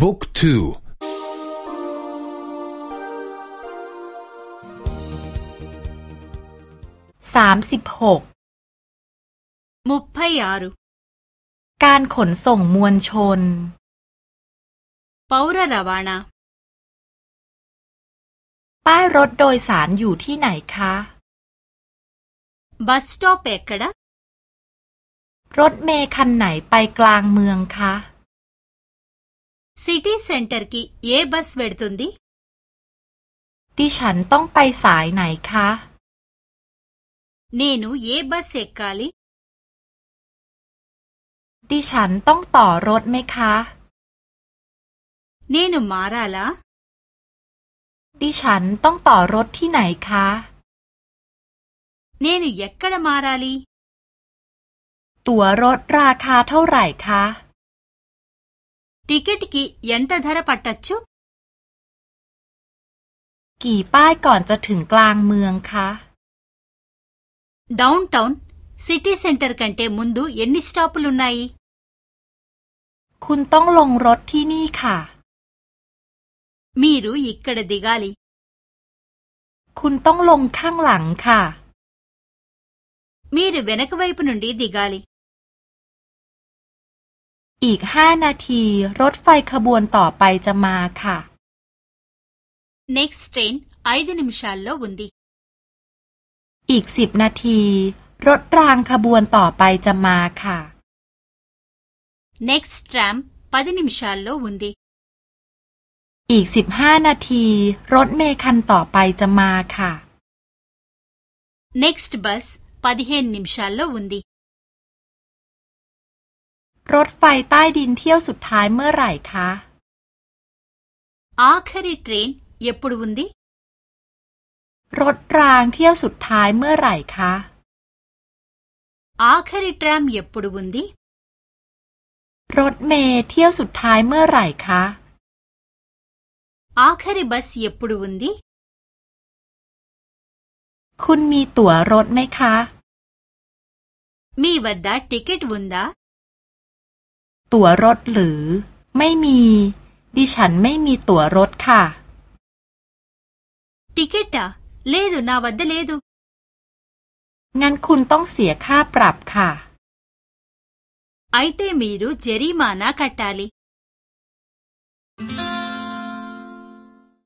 book ทูสามสิบหก ముప్పై ఆరు การขนส่งมวลชน పౌర రవాణాป้ายรถโดยสารอยู่ที่ไหนคะబస్ స్టాప్ ఎక్కడรถเมล์คันไหนไปกลางเมืองคะ సిటీ సెంటర్ కి ఏ బస్ వెళ్తుందిดิฉันต้องไปสายไหนคะనేను ఏ బస్ ఎక్కాలిดิฉันต้องต่อรถไหมคะనేను మారాలాดิฉันต้องต่อรถที่ไหนคะనేను ఎక్కడ మారాలిตั๋วรถราคาเท่าไหร่คะ టికెట్ కి ఎంత ధర పట్టచ్చుกี่ป้ายก่อนจะถึงกลางเมืองคะడౌన్ టౌన్ సిటీ సెంటర్ కంటే ముందు ఎన్ని స్టాప్ లు ఉన్నాయిคุณต้องลงรถที่นี่ค่ะమీరు ఇక్కడ దిగాలిคุณต้องลงข้างหลังค่ะมีรู้เวน อีกห้านาทีรถไฟขบวนต่อไปจะมาค่ะ next train ไอเดนิมชาลโลวุนดีอีกสิบนาที รถรางขบวนต่อไปจะมาค่ะ next tram ปดนิมชาลโลวุนดีอีกสิบห้านาที รถเมคันต่อไปจะมาค่ะ next bus ปดิเรถไฟใต้ดินเที่ยวสุดท้ายเมื่อไหร่คะ ఆఖరి ట్రైన్ ఎప్పుడు ఉంది รถรางเที่ยวสุดท้ายเมื่อไหร่คะ ఆఖరి ట్రామ్ ఎప్పుడు ఉంది รถเมล์เที่ยวสุดท้ายเมื่อไหร่คะ ఆఖరి బస్ ఎప్పుడు ఉంది คุณมีตั๋วรถไหมคะ మీ వద్ద టికెట్ ఉందా ตั๋วรถหรือ ไม่มี ดิฉันไม่มีตั๋วรถค่ะ ติเกตอะเลดูนาวัดเลดูงั้นคุณต้องเสียค่าปรับค่ะไอเต